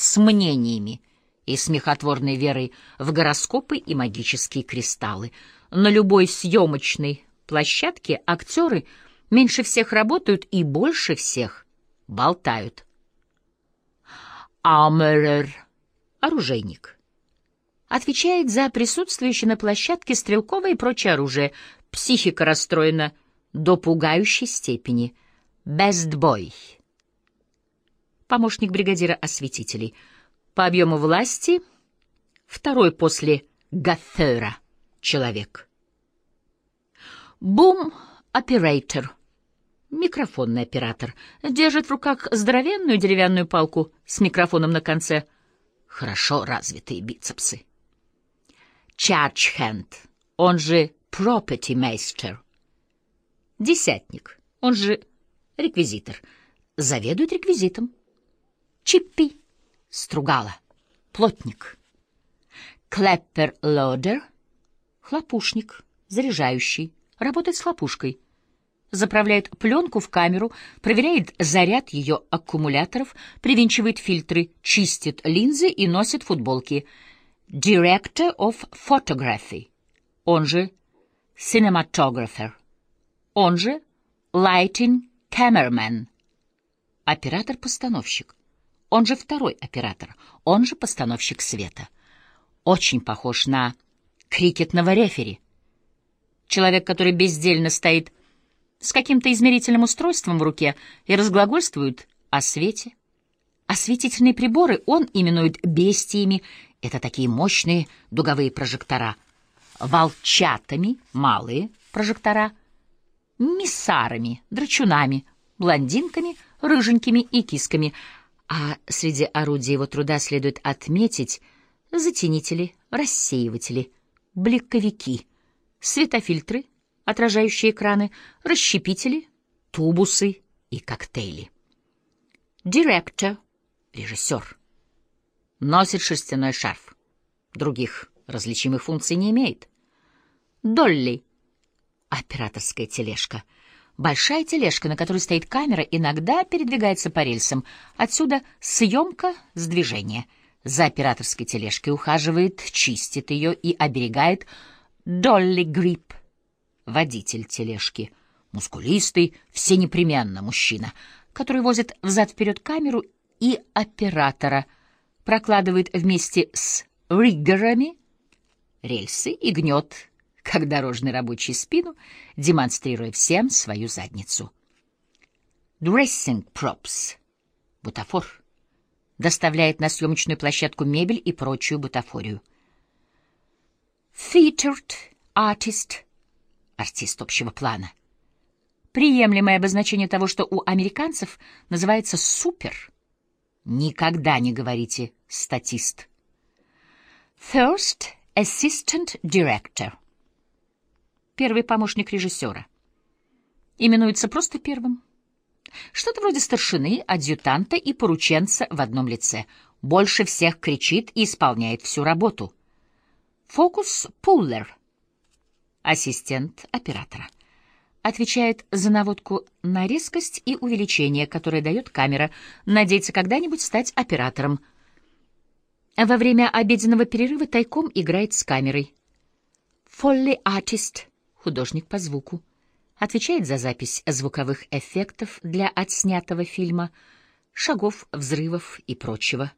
с мнениями и смехотворной верой в гороскопы и магические кристаллы. На любой съемочной площадке актеры меньше всех работают и больше всех болтают. Амерер, оружейник, отвечает за присутствующее на площадке стрелковое и прочее оружие. Психика расстроена до пугающей степени. Бестбой. Помощник бригадира осветителей. По объему власти второй после Гафера человек. Бум-оператор. Микрофонный оператор. Держит в руках здоровенную деревянную палку с микрофоном на конце. Хорошо развитые бицепсы. Charge-hand, он же property master. Десятник, он же реквизитор, заведует реквизитом. Чиппи, стругала, плотник. Клэппер-лодер, хлопушник, заряжающий, работает с хлопушкой. Заправляет пленку в камеру, проверяет заряд ее аккумуляторов, привинчивает фильтры, чистит линзы и носит футболки — Director of Photography, он же Cinematographer, он же Lighting Cameraman, оператор-постановщик, он же второй оператор, он же постановщик света. Очень похож на крикетного рефери. Человек, который бездельно стоит с каким-то измерительным устройством в руке и разглагольствует о свете. Осветительные приборы он именует бестиями это такие мощные дуговые прожектора. Волчатами — малые прожектора. Миссарами, драчунами, блондинками, рыженькими и кисками. А среди орудий его труда следует отметить затенители, рассеиватели, бликовики, светофильтры, отражающие экраны, расщепители, тубусы и коктейли. Директор, режиссер носит шерстяной шарф. Других различимых функций не имеет. Долли. Операторская тележка. Большая тележка, на которой стоит камера, иногда передвигается по рельсам. Отсюда съемка с движения. За операторской тележкой ухаживает, чистит ее и оберегает Долли Грипп, водитель тележки. Мускулистый, всенепременно мужчина, который возит взад-вперед камеру и оператора — прокладывает вместе с риггерами рельсы и гнет, как дорожный рабочий спину, демонстрируя всем свою задницу. Dressing props, бутафор, доставляет на съемочную площадку мебель и прочую бутафорию. Featured artist, артист общего плана. Приемлемое обозначение того, что у американцев называется супер. Никогда не говорите статист. First Assistant Director. Первый помощник режиссера. Именуется просто первым. Что-то вроде старшины, адъютанта и порученца в одном лице. Больше всех кричит и исполняет всю работу. Фокус-пуллер. Ассистент оператора отвечает за наводку на резкость и увеличение, которое дает камера, надеется когда-нибудь стать оператором. Во время обеденного перерыва тайком играет с камерой. Фолли артист, художник по звуку, отвечает за запись звуковых эффектов для отснятого фильма, шагов, взрывов и прочего.